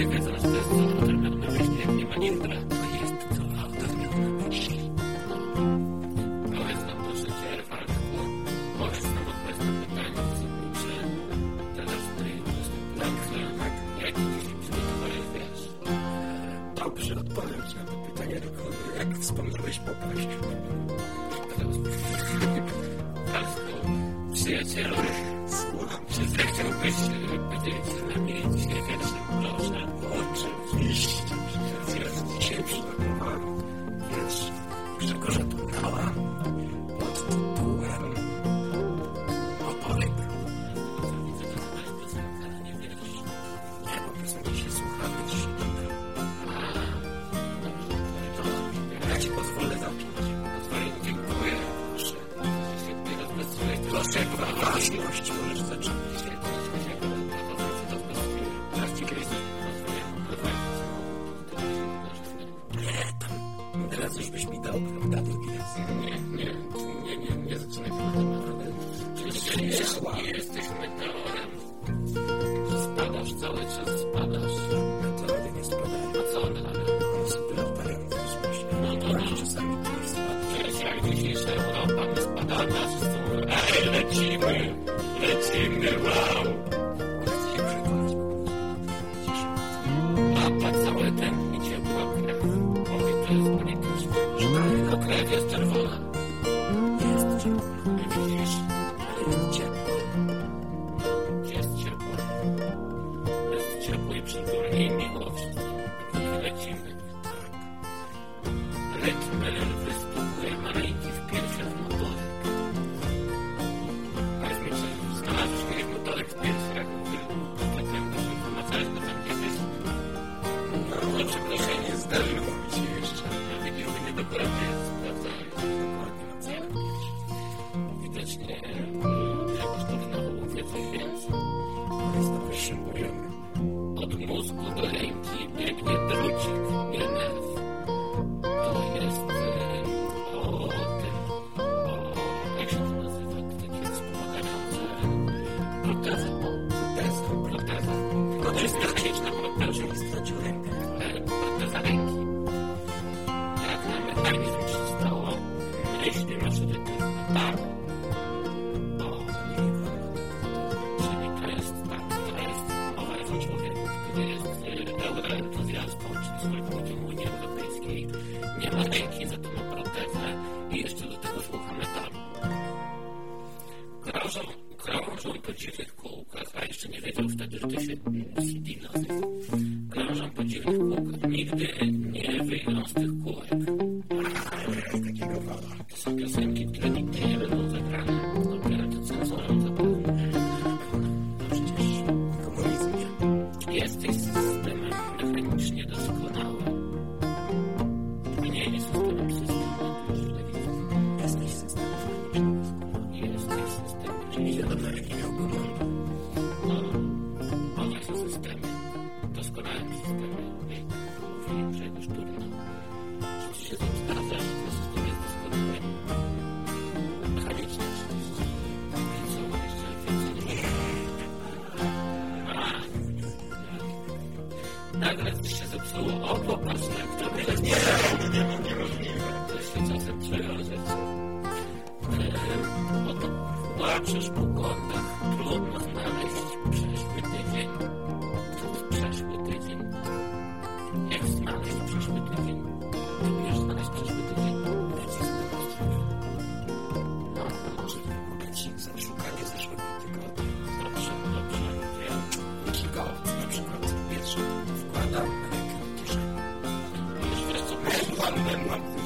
ludzie wiedzą, że to jest co autor Jak nie ma intra, to jest co autor na myśli. No. Powiedz nam proszę możesz nam odpowiedzieć na pytanie, co że teraz tutaj Lankla, tak? jaki dzisiaj przygotowałeś wiesz? Dobrze, odpowiem Ci na to pytanie, tylko jak wspomniałeś popaść. Rwaldku, przyjacielu, Słucham. czy zechciałbyś e, powiedzieć It's in the wow. po cichych kółkach, a jeszcze nie wiedział wtedy, że to się CD O, popatrz, tak to byle nie niemożliwe. To się czasem przerażać. E, oto płaczesz po kątach, trudno znaleźć przeszły tydzień. Tu przeszły tydzień. Jak znaleźć przeszły tydzień? Tu wiesz znaleźć przeszły tydzień. No, to może być zaszukanie zeszłego tygodnia. Zawsze dobrze, wiem. Czy go na przykład pierwszy wkładam London.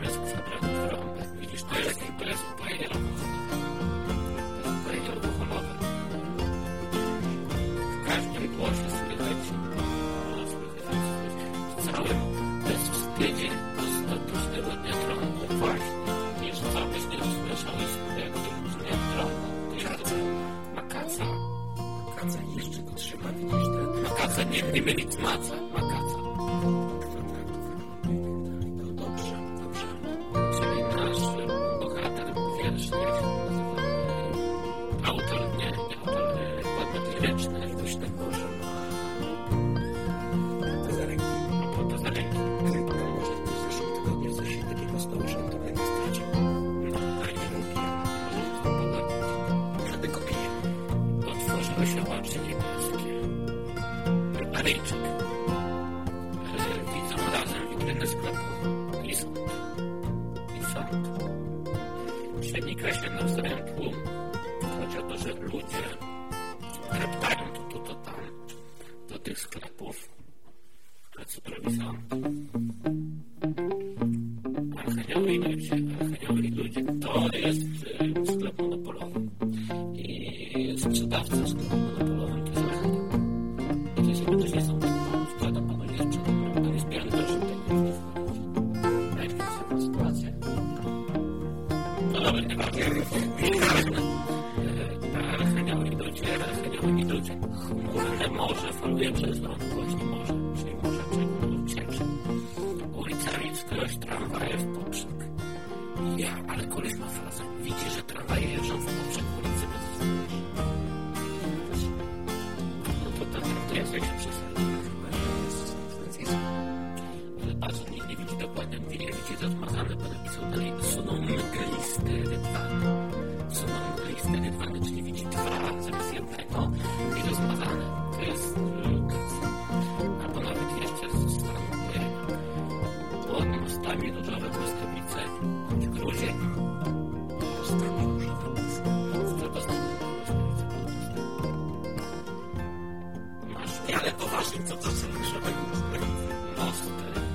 Gracias. Williams ale poważnie, co to są? No super.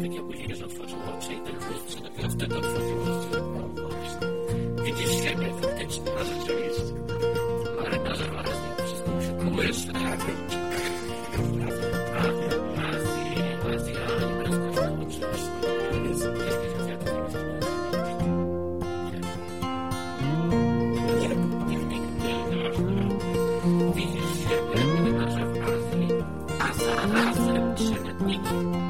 nawet ja mówię, że otworzył oczy i ten lustrze dopiero wtedy otworzył oczy. Widzisz siebie faktycznie. No rzeczywiście. Ale na żelaznie wszystko przykumujesz. Widzisz siebie, że w Azji, a zarazem przed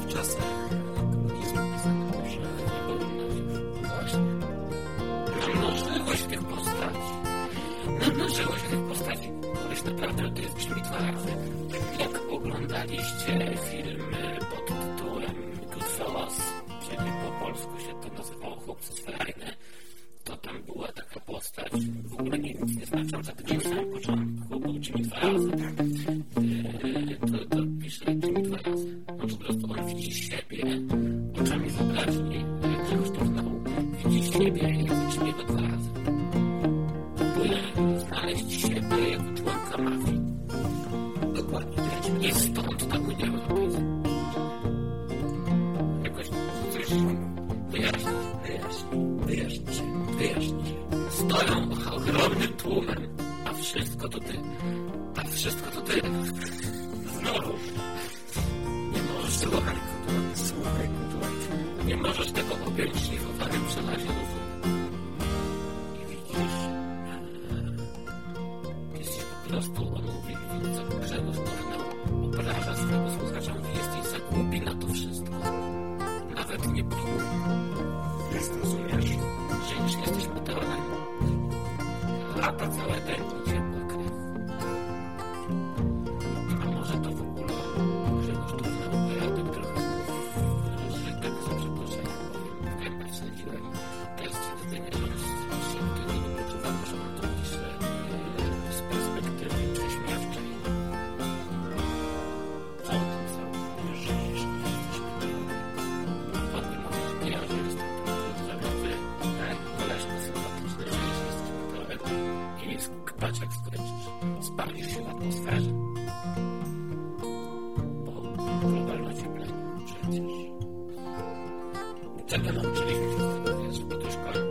popularny. Jak oglądaliście film pod tytułem Goodfellas, czyli po polsku się to nazywało Chłopcy z Ferajny, to tam była taka postać, w ogóle nie, nic nie znacząca, tylko na samym początku był Jimmy dwa razy, tak? To, to pisze Jimmy dwa razy. No po prostu on widzi się Znowu. Nie możesz tego artykułować. Słuchaj, Nie możesz tego objąć niech owarem przelazie rozum. nie jest paczek skręcisz. Spalisz się w atmosferze. Bo globalne ocieplenie przecież. Tego nauczyliśmy się, wiesz, w tej szkole.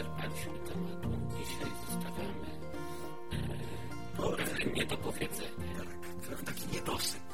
wyczerpaliśmy tematu. Dzisiaj zostawiamy e, to nie do powiedzenia. Tak, taki niedosyt.